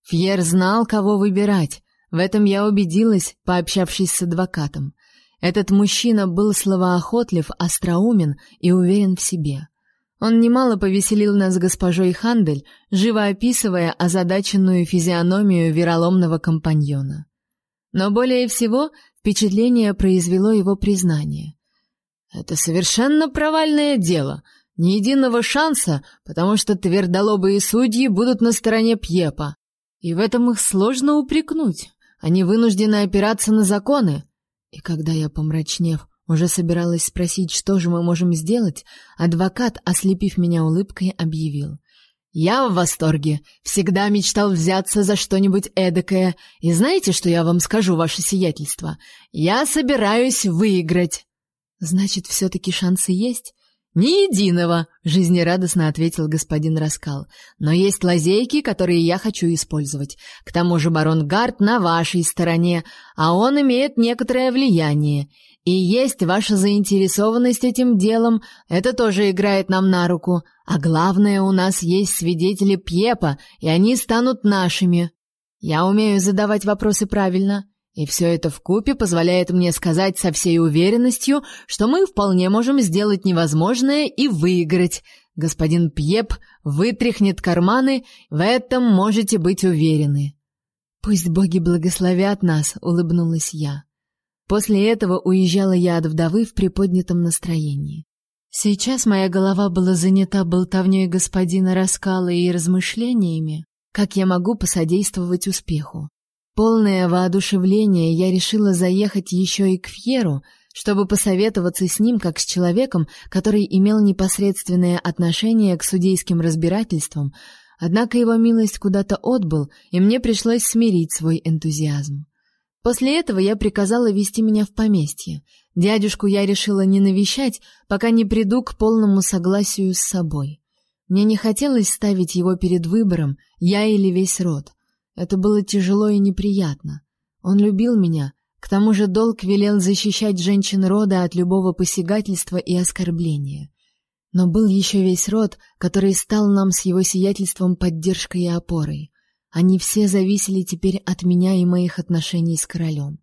Фьер знал, кого выбирать, В этом я убедилась, пообщавшись с адвокатом. Этот мужчина был словоохотлив, остроумен и уверен в себе. Он немало повеселил нас с госпожой Хандель, живо описывая озадаченную физиономию вероломного компаньона. Но более всего впечатление произвело его признание. Это совершенно провальное дело. Ни единого шанса, потому что твердолобые судьи будут на стороне Пьепа. И в этом их сложно упрекнуть. Они вынуждены опираться на законы. И когда я, помрачнев, уже собиралась спросить, что же мы можем сделать, адвокат, ослепив меня улыбкой, объявил: "Я в восторге. Всегда мечтал взяться за что-нибудь эдакое. И знаете, что я вам скажу, ваше сиятельство? Я собираюсь выиграть". Значит, все таки шансы есть? Ни единого, жизнерадостно ответил господин Раскал. Но есть лазейки, которые я хочу использовать. К тому же барон Гарт на вашей стороне, а он имеет некоторое влияние. И есть ваша заинтересованность этим делом, это тоже играет нам на руку. А главное, у нас есть свидетели Пьепа, и они станут нашими. Я умею задавать вопросы правильно. И все это вкупе позволяет мне сказать со всей уверенностью, что мы вполне можем сделать невозможное и выиграть. Господин Пьеп вытряхнет карманы, в этом можете быть уверены. Пусть боги благословят нас, улыбнулась я. После этого уезжала я от вдовы в приподнятом настроении. Сейчас моя голова была занята болтовней господина Раскала и размышлениями, как я могу посодействовать успеху. Полное воодушевление, я решила заехать еще и к Фьеру, чтобы посоветоваться с ним как с человеком, который имел непосредственное отношение к судейским разбирательствам, однако его милость куда-то отбыл, и мне пришлось смирить свой энтузиазм. После этого я приказала вести меня в поместье. Дядюшку я решила не навещать, пока не приду к полному согласию с собой. Мне не хотелось ставить его перед выбором, я или весь род. Это было тяжело и неприятно. Он любил меня, к тому же долг велел защищать женщин рода от любого посягательства и оскорбления. Но был еще весь род, который стал нам с его сиятельством поддержкой и опорой. Они все зависели теперь от меня и моих отношений с королем.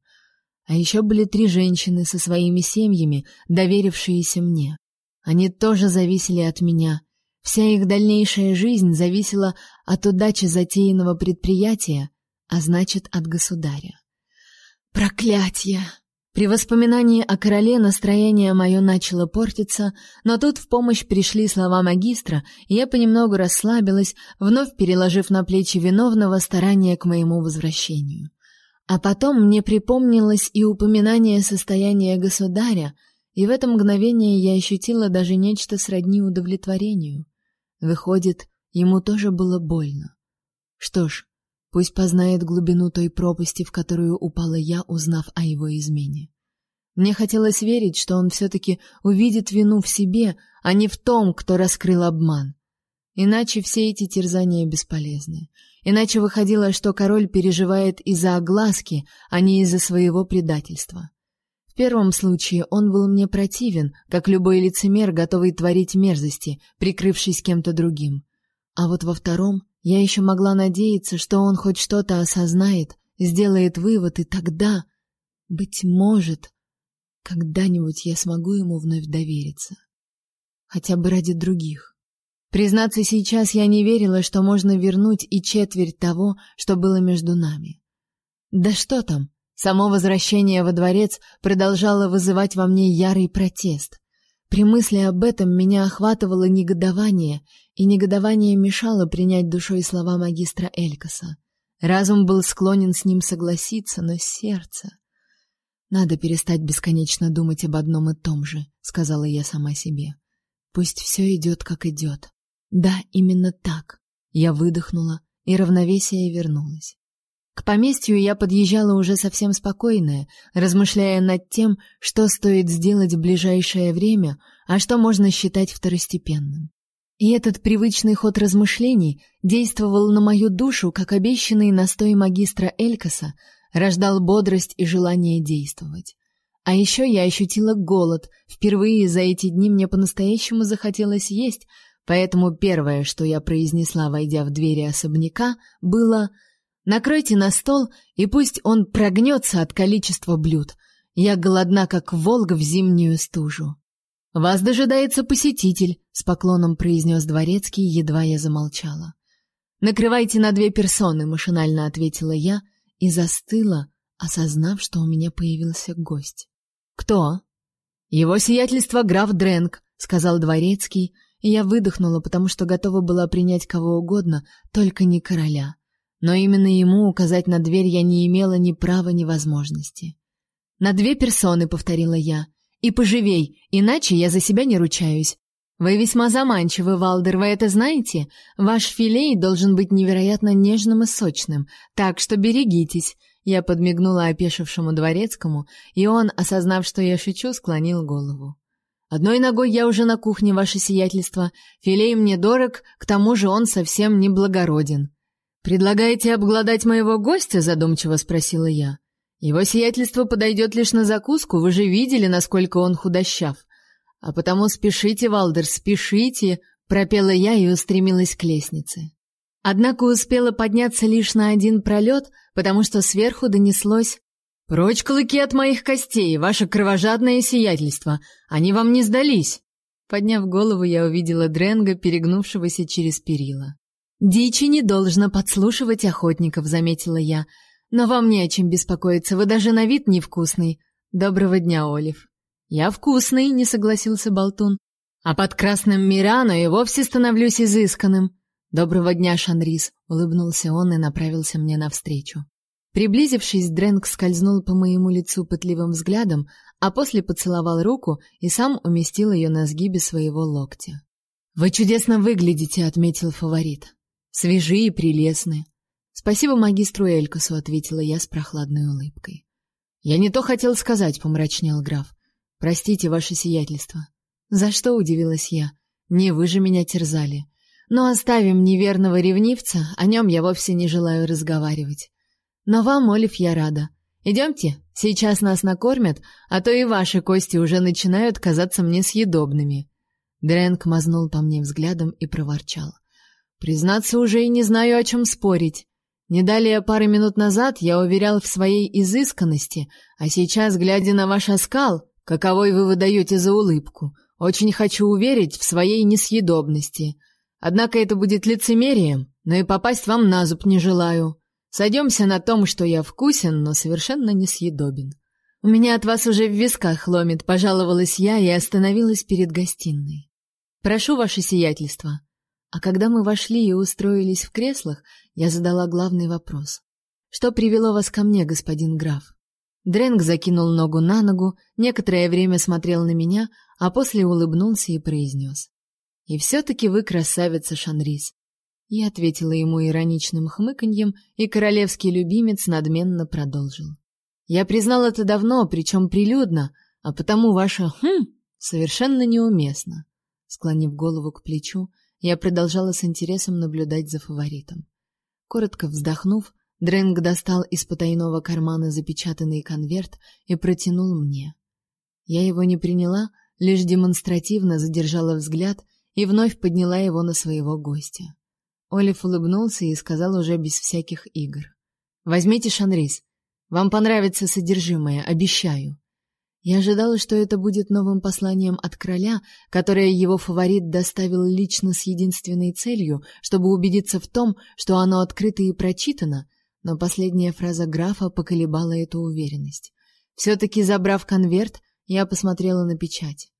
А еще были три женщины со своими семьями, доверившиеся мне. Они тоже зависели от меня, Вся их дальнейшая жизнь зависела от удачи затеянного предприятия, а значит, от государя. Проклятье! При воспоминании о короле настроение мое начало портиться, но тут в помощь пришли слова магистра, и я понемногу расслабилась, вновь переложив на плечи виновного старания к моему возвращению. А потом мне припомнилось и упоминание состояния государя, и в это мгновение я ощутила даже нечто сродни удовлетворению. Выходит, ему тоже было больно. Что ж, пусть познает глубину той пропасти, в которую упала я, узнав о его измене. Мне хотелось верить, что он все таки увидит вину в себе, а не в том, кто раскрыл обман. Иначе все эти терзания бесполезны. Иначе выходило, что король переживает из-за огласки, а не из-за своего предательства. В первом случае он был мне противен, как любой лицемер, готовый творить мерзости, прикрывшись кем-то другим. А вот во втором я еще могла надеяться, что он хоть что-то осознает, сделает вывод, и тогда, быть может, когда-нибудь я смогу ему вновь довериться. Хотя бы ради других. Признаться, сейчас я не верила, что можно вернуть и четверть того, что было между нами. Да что там, Само возвращение во дворец продолжало вызывать во мне ярый протест. При мысли об этом меня охватывало негодование, и негодование мешало принять душой слова магистра Элькаса. Разум был склонен с ним согласиться, но сердце... Надо перестать бесконечно думать об одном и том же, сказала я сама себе. Пусть все идет, как идет. Да, именно так. Я выдохнула, и равновесие вернулось. К поместью я подъезжала уже совсем спокойная, размышляя над тем, что стоит сделать в ближайшее время, а что можно считать второстепенным. И этот привычный ход размышлений действовал на мою душу, как обещанный настой магистра Элькаса, рождал бодрость и желание действовать. А еще я ощутила голод. Впервые за эти дни мне по-настоящему захотелось есть, поэтому первое, что я произнесла, войдя в двери особняка, было: Накройте на стол, и пусть он прогнется от количества блюд. Я голодна, как волга в зимнюю стужу. Вас дожидается посетитель, с поклоном произнес дворецкий, едва я замолчала. Накрывайте на две персоны, машинально ответила я и застыла, осознав, что у меня появился гость. Кто? Его сиятельство граф Дренк, сказал дворецкий, и я выдохнула, потому что готова была принять кого угодно, только не короля. Но именно ему указать на дверь я не имела ни права, ни возможности. На две персоны, повторила я. И поживей, иначе я за себя не ручаюсь. Вы весьма заманчивы, Валдер, вы это знаете? Ваш филей должен быть невероятно нежным и сочным, так что берегитесь. Я подмигнула опешившему дворецкому, и он, осознав, что я шучу, склонил голову. Одной ногой я уже на кухне, ваше сиятельство. Филей мне дорог, к тому же он совсем не благороден. Предлагаете обглодать моего гостя, задумчиво спросила я. Его сиятельство подойдет лишь на закуску, вы же видели, насколько он худощав. А потому спешите, Валдер, спешите, пропела я и устремилась к лестнице. Однако успела подняться лишь на один пролет, потому что сверху донеслось: "Прочь клыки от моих костей, ваше кровожадное сиятельство, они вам не сдались". Подняв голову, я увидела Дренга, перегнувшегося через перила. Дичи не должно подслушивать охотников, заметила я. Но вам не о чем беспокоиться, вы даже на вид невкусный. Доброго дня, Олив. Я вкусный, не согласился Болтун. А под красным Мирану и вовсе становлюсь изысканным. Доброго дня, Шанрис, улыбнулся он и направился мне навстречу. Приблизившись, Дрэнк скользнул по моему лицу пытливым взглядом, а после поцеловал руку и сам уместил ее на сгибе своего локтя. Вы чудесно выглядите, отметил фаворит. Свежие и прелестные. Спасибо магистру Элькасу, ответила я с прохладной улыбкой. Я не то хотел сказать, помрачнел граф. Простите, ваше сиятельство. За что удивилась я? Не вы же меня терзали. Но оставим неверного ревнивца, о нем я вовсе не желаю разговаривать. Но вам, Олив, я рада. Идемте, сейчас нас накормят, а то и ваши кости уже начинают казаться мне съедобными. Дрэнк мазнул по мне взглядом и проворчал: "Признаться, уже и не знаю, о чем спорить. Не далее пары минут назад я уверял в своей изысканности, а сейчас, глядя на ваш оскал, каковой вы выдаете за улыбку, очень хочу уверить в своей несъедобности. Однако это будет лицемерием, но и попасть вам на зуб не желаю. Сойдемся на том, что я вкусен, но совершенно несъедобен. У меня от вас уже в висках ломит, пожаловалась я и остановилась перед гостиной. Прошу ваше сиятельство. А когда мы вошли и устроились в креслах, я задала главный вопрос. Что привело вас ко мне, господин граф? Дренг закинул ногу на ногу, некоторое время смотрел на меня, а после улыбнулся и произнес. И все таки вы красавица, Шанрис. Я ответила ему ироничным хмыканьем, и королевский любимец надменно продолжил. Я признал это давно, причем прилюдно, а потому ваше хм совершенно неуместно. Склонив голову к плечу, я продолжала с интересом наблюдать за фаворитом. Коротко вздохнув, Дрэнг достал из потайного кармана запечатанный конверт и протянул мне. Я его не приняла, лишь демонстративно задержала взгляд и вновь подняла его на своего гостя. Олив улыбнулся и сказал уже без всяких игр: "Возьмите Шанрис. Вам понравится содержимое, обещаю". Я ожидала, что это будет новым посланием от короля, которое его фаворит доставил лично с единственной целью, чтобы убедиться в том, что оно открыто и прочитано, но последняя фраза графа поколебала эту уверенность. все таки забрав конверт, я посмотрела на печать.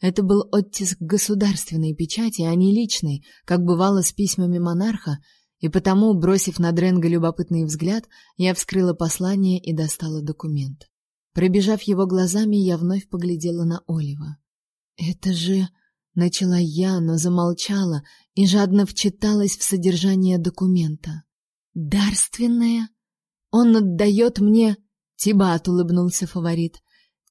Это был оттиск государственной печати, а не личной, как бывало с письмами монарха, и потому, бросив на Дренга любопытный взгляд, я вскрыла послание и достала документ. Пробежав его глазами, я вновь поглядела на Олива. Это же начала я, но замолчала и жадно вчиталась в содержание документа. Дарственное? Он отдает мне, Тибат улыбнулся фаворит.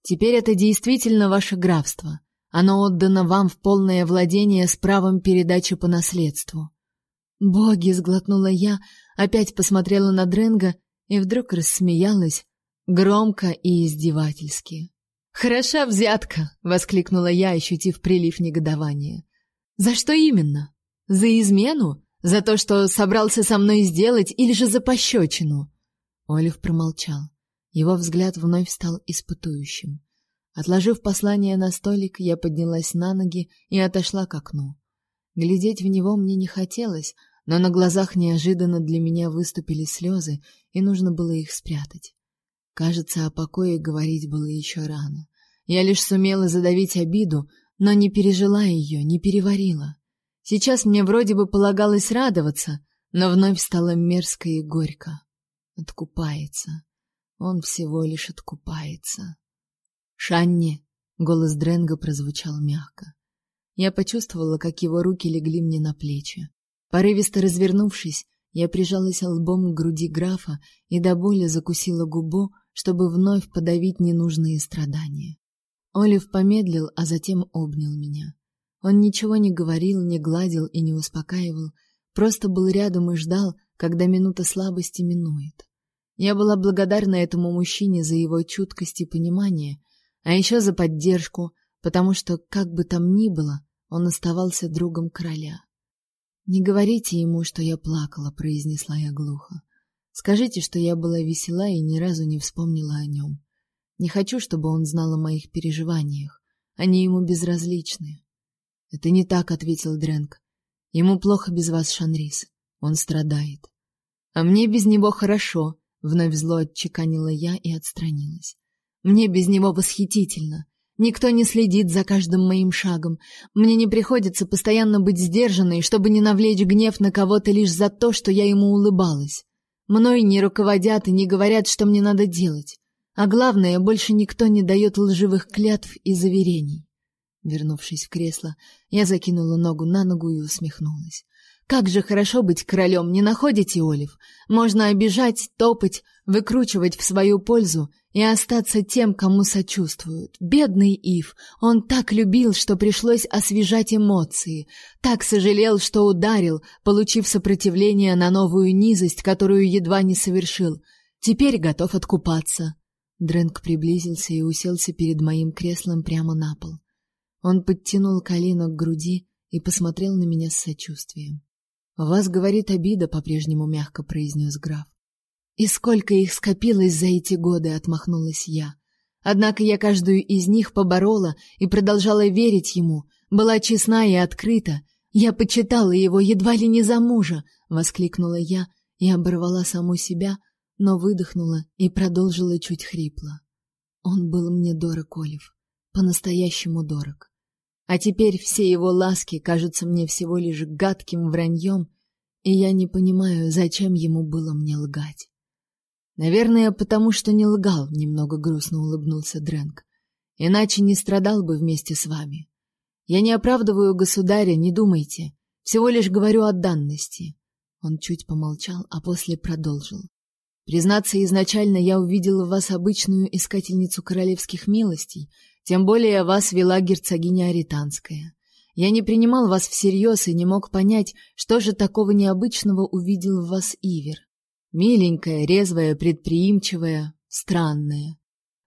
Теперь это действительно ваше графство. Оно отдано вам в полное владение с правом передачи по наследству. Боги, сглотнула я, опять посмотрела на Дренга и вдруг рассмеялась, громко и издевательски. "Хороша взятка", воскликнула я, ощутив прилив негодования. "За что именно? За измену? За то, что собрался со мной сделать, или же за пощечину?» Олив промолчал. Его взгляд вновь стал испытующим. Отложив послание на столик, я поднялась на ноги и отошла к окну. Глядеть в него мне не хотелось, но на глазах неожиданно для меня выступили слезы, и нужно было их спрятать. Кажется, о покое говорить было еще рано. Я лишь сумела задавить обиду, но не пережила ее, не переварила. Сейчас мне вроде бы полагалось радоваться, но вновь стало мерзко и горько. Откупается. Он всего лишь откупается. Шанни, голос Дренга прозвучал мягко. Я почувствовала, как его руки легли мне на плечи. Порывисто развернувшись, я прижалась лбом к груди графа и до боли закусила губу, чтобы вновь подавить ненужные страдания. Олив помедлил, а затем обнял меня. Он ничего не говорил, не гладил и не успокаивал, просто был рядом и ждал, когда минута слабости минует. Я была благодарна этому мужчине за его чуткость и понимание, а еще за поддержку, потому что, как бы там ни было, он оставался другом короля. «Не говорите ему, что я плакала», — произнесла я глухо. «Скажите, что я была весела и ни разу не вспомнила о нем. Не хочу, чтобы он знал о моих переживаниях. Они ему безразличны». «Это не так», — ответил Дрэнк. «Ему плохо без вас, Шанрис. Он страдает». «А мне без него хорошо», — вновь зло отчеканила я и отстранилась. «Мне без него восхитительно. Никто не следит за каждым моим шагом. Мне не приходится постоянно быть сдержанной, чтобы не навлечь гнев на кого-то лишь за то, что я ему улыбалась. Мной не руководят и не говорят, что мне надо делать. А главное, больше никто не дает лживых клятв и заверений. Вернувшись в кресло, я закинула ногу на ногу и усмехнулась. Как же хорошо быть королем, не находите, Олив? Можно обижать, топать, выкручивать в свою пользу и остаться тем, кому сочувствуют. Бедный Ив, он так любил, что пришлось освежать эмоции, так сожалел, что ударил, получив сопротивление на новую низость, которую едва не совершил. Теперь готов откупаться. Дрэнк приблизился и уселся перед моим креслом прямо на пол. Он подтянул колено к груди и посмотрел на меня с сочувствием. вас говорит обида, по-прежнему мягко произнес граф. И сколько их скопилось за эти годы, отмахнулась я. Однако я каждую из них поборола и продолжала верить ему, была честна и открыта. Я почитала его едва ли не за мужа, воскликнула я и оборвала саму себя, но выдохнула и продолжила чуть хрипло. Он был мне дорог, Олив, по-настоящему дорог. А теперь все его ласки кажутся мне всего лишь гадким враньем, и я не понимаю, зачем ему было мне лгать. Наверное, потому что не лгал, немного грустно улыбнулся Дрэнк. Иначе не страдал бы вместе с вами. Я не оправдываю государя, не думайте. Всего лишь говорю о данности. Он чуть помолчал, а после продолжил. Признаться, изначально я увидела в вас обычную искательницу королевских милостей, тем более вас вела герцогиня Аританская. Я не принимал вас всерьез и не мог понять, что же такого необычного увидел в вас Ивер. Миленькая, резвая, предприимчивая, странная.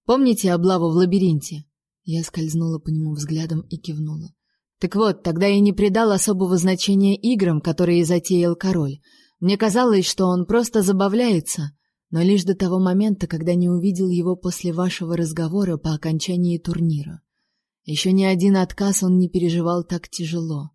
Помните облаву в лабиринте? Я скользнула по нему взглядом и кивнула. Так вот, тогда я не придал особого значения играм, которые затеял король. Мне казалось, что он просто забавляется, но лишь до того момента, когда не увидел его после вашего разговора по окончании турнира. Еще ни один отказ он не переживал так тяжело.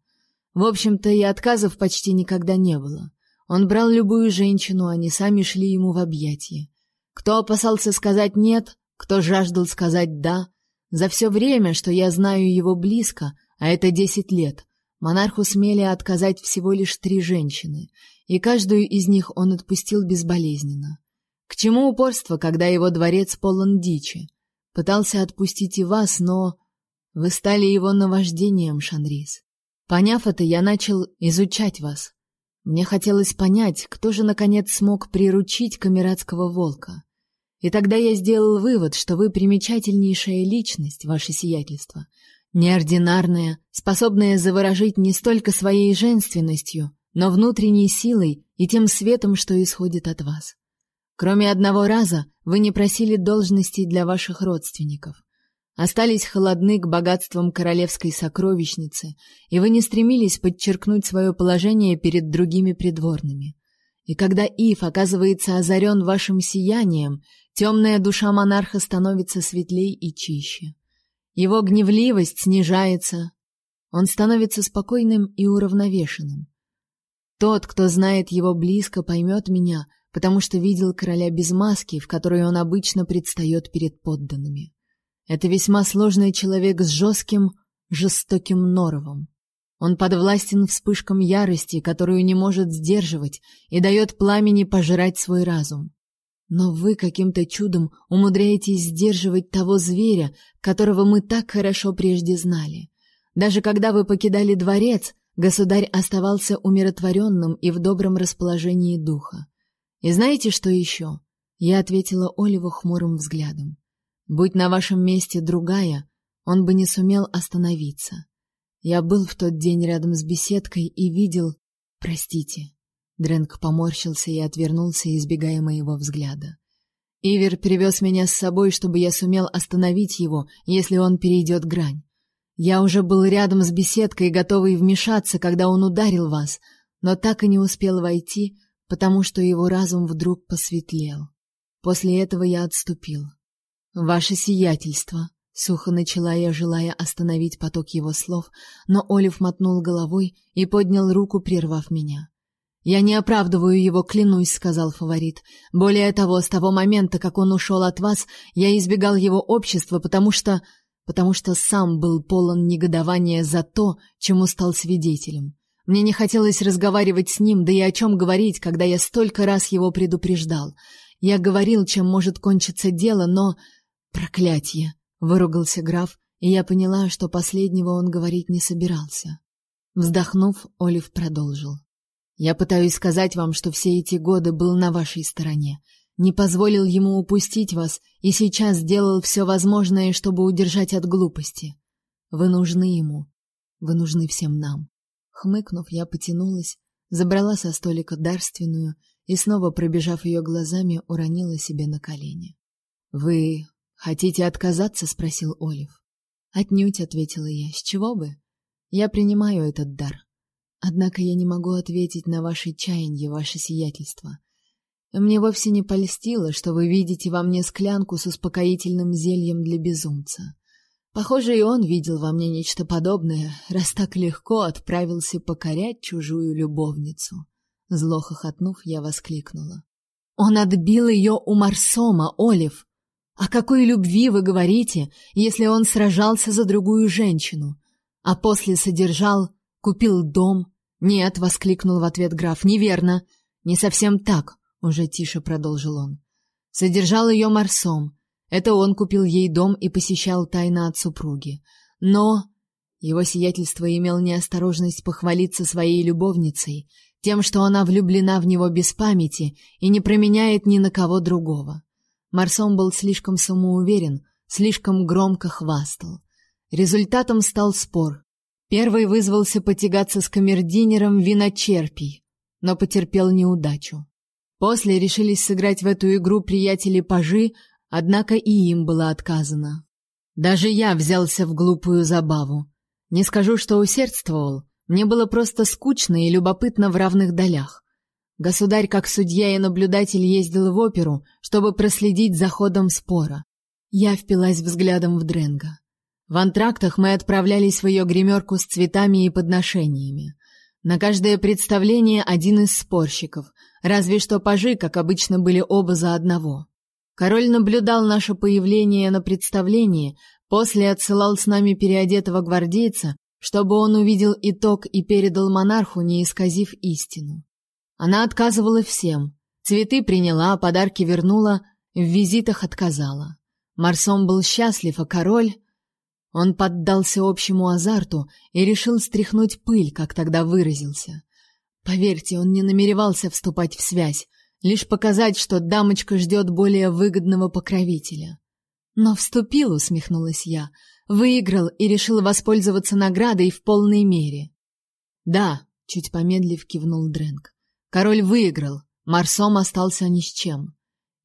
В общем-то, и отказов почти никогда не было. Он брал любую женщину, они сами шли ему в объятия. Кто опасался сказать «нет», кто жаждал сказать «да». За все время, что я знаю его близко, а это десять лет, монарху смели отказать всего лишь три женщины, и каждую из них он отпустил безболезненно. К чему упорство, когда его дворец полон дичи? Пытался отпустить и вас, но... Вы стали его наваждением, Шанрис. Поняв это, я начал изучать вас. Мне хотелось понять, кто же наконец смог приручить камерадского волка. И тогда я сделал вывод, что вы примечательнейшая личность, ваше сиятельство, неординарная, способная заворожить не столько своей женственностью, но внутренней силой и тем светом, что исходит от вас. Кроме одного раза, вы не просили должностей для ваших родственников. Остались холодны к богатствам королевской сокровищницы, и вы не стремились подчеркнуть свое положение перед другими придворными. И когда Ив оказывается озарен вашим сиянием, темная душа монарха становится светлей и чище. Его гневливость снижается, он становится спокойным и уравновешенным. Тот, кто знает его близко, поймет меня, потому что видел короля без маски, в которой он обычно предстает перед подданными. Это весьма сложный человек с жестким, жестоким норовом. Он подвластен вспышкам ярости, которую не может сдерживать, и дает пламени пожирать свой разум. Но вы каким-то чудом умудряетесь сдерживать того зверя, которого мы так хорошо прежде знали. Даже когда вы покидали дворец, государь оставался умиротворенным и в добром расположении духа. И знаете, что еще? Я ответила Оливу хмурым взглядом. Будь на вашем месте другая, он бы не сумел остановиться. Я был в тот день рядом с беседкой и видел... Простите. Дрэнк поморщился и отвернулся, избегая моего взгляда. Ивер привез меня с собой, чтобы я сумел остановить его, если он перейдет грань. Я уже был рядом с беседкой, готовый вмешаться, когда он ударил вас, но так и не успел войти, потому что его разум вдруг посветлел. После этого я отступил. Ваше сиятельство, сухо начала я, желая остановить поток его слов, но Олив мотнул головой и поднял руку, прервав меня. Я не оправдываю его, клянусь, сказал фаворит. Более того, с того момента, как он ушел от вас, я избегал его общества, потому что потому что сам был полон негодования за то, чему стал свидетелем. Мне не хотелось разговаривать с ним, да и о чем говорить, когда я столько раз его предупреждал. Я говорил, чем может кончиться дело, но Проклятье, выругался граф, и я поняла, что последнего он говорить не собирался. Вздохнув, Олив продолжил: Я пытаюсь сказать вам, что все эти годы был на вашей стороне, не позволил ему упустить вас и сейчас сделал все возможное, чтобы удержать от глупости. Вы нужны ему. Вы нужны всем нам. Хмыкнув, я потянулась, забрала со столика дарственную и снова пробежав ее глазами, уронила себе на колени. Вы Хотите отказаться, спросил Олив. Отнюдь, ответила я. С чего бы? Я принимаю этот дар. Однако я не могу ответить на ваши чаяния, ваше сиятельство. Мне вовсе не польстило, что вы видите во мне склянку с успокоительным зельем для безумца. Похоже, и он видел во мне нечто подобное, раз так легко отправился покорять чужую любовницу. Зло хохотнув, я воскликнула: "Он отбил ее у Марсома, Олив. О какой любви вы говорите, если он сражался за другую женщину, а после содержал, купил дом? Нет, воскликнул в ответ граф. Неверно. Не совсем так, уже тише продолжил он. Содержал ее Марсом. Это он купил ей дом и посещал тайно от супруги. Но его сиятельство имел неосторожность похвалиться своей любовницей, тем, что она влюблена в него без памяти и не променяет ни на кого другого. Марсом был слишком самоуверен, слишком громко хвастал. Результатом стал спор. Первый вызвался потягаться с камердинером виночерпий, но потерпел неудачу. После решились сыграть в эту игру приятели-пажи, однако и им было отказано. Даже я взялся в глупую забаву. Не скажу, что усердствовал, мне было просто скучно и любопытно в равных долях. Государь, как судья и наблюдатель, ездил в оперу, чтобы проследить за ходом спора. Я впилась взглядом в Дренга. В антрактах мы отправлялись в ее гримерку с цветами и подношениями. На каждое представление один из спорщиков, разве что пажи, как обычно, были оба за одного. Король наблюдал наше появление на представлении, после отсылал с нами переодетого гвардейца, чтобы он увидел итог и передал монарху, не исказив истину. Она отказывала всем. Цветы приняла, подарки вернула, в визитах отказала. Марсом был счастлив, а король... Он поддался общему азарту и решил стряхнуть пыль, как тогда выразился. Поверьте, он не намеревался вступать в связь, лишь показать, что дамочка ждет более выгодного покровителя. Но вступил, усмехнулась я, выиграл и решил воспользоваться наградой в полной мере. Да, чуть помедлив кивнул Дренк. Король выиграл, Марсом остался ни с чем.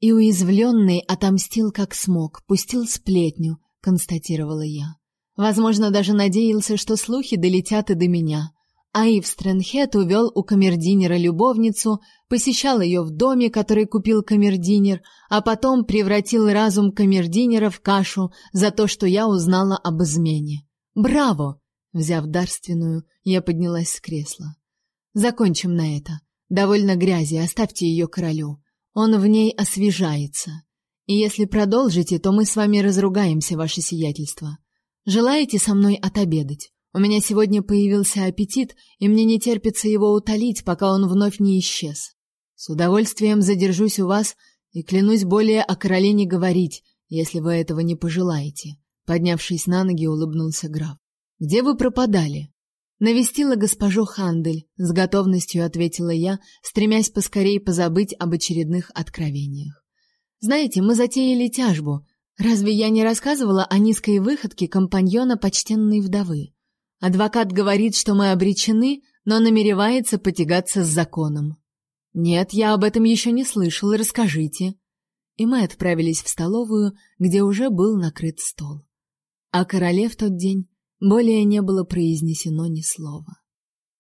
И уязвленный отомстил как смог, пустил сплетню, констатировала я. Возможно, даже надеялся, что слухи долетят и до меня. А Ив Стрэнхет увел у камердинера любовницу, посещал ее в доме, который купил камердинер, а потом превратил разум камердинера в кашу за то, что я узнала об измене. Браво! Взяв дарственную, я поднялась с кресла. Закончим на это. Довольно грязи, оставьте ее королю. Он в ней освежается. И если продолжите, то мы с вами разругаемся, ваше сиятельство. Желаете со мной отобедать? У меня сегодня появился аппетит, и мне не терпится его утолить, пока он вновь не исчез. С удовольствием задержусь у вас и клянусь более о короле не говорить, если вы этого не пожелаете. Поднявшись на ноги, улыбнулся граф. Где вы пропадали? Навестила госпожу Хандель, с готовностью ответила я, стремясь поскорей позабыть об очередных откровениях. Знаете, мы затеяли тяжбу. Разве я не рассказывала о низкой выходке компаньона почтенной вдовы? Адвокат говорит, что мы обречены, но намеревается потягаться с законом. Нет, я об этом еще не слышал, расскажите. И мы отправились в столовую, где уже был накрыт стол. А короле в тот день более не было произнесено ни слова.